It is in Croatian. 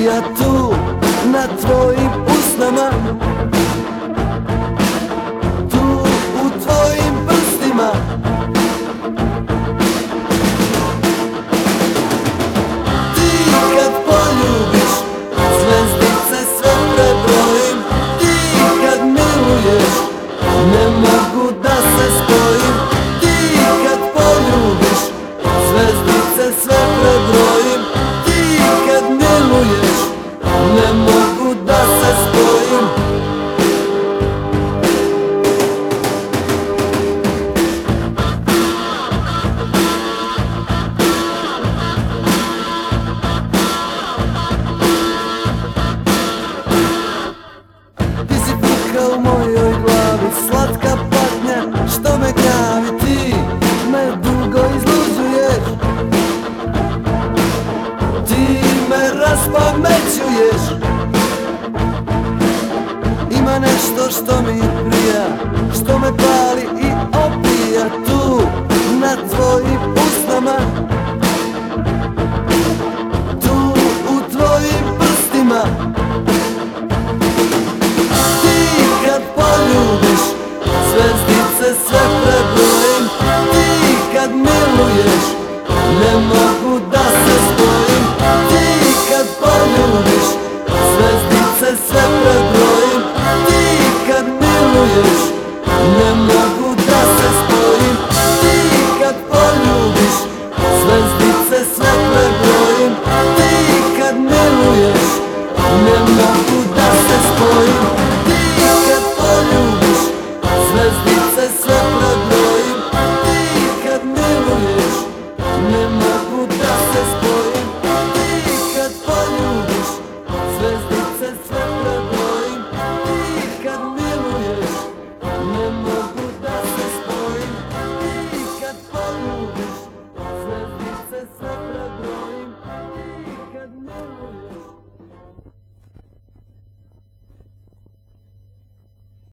opija tu Na tvojim usnama slatka patnja Što me gnjavi, ti me dugo izluđuješ. Ti me raspamećuješ. Ima nešto što mi se sve prebrojim Ti kad miluješ ne mogu always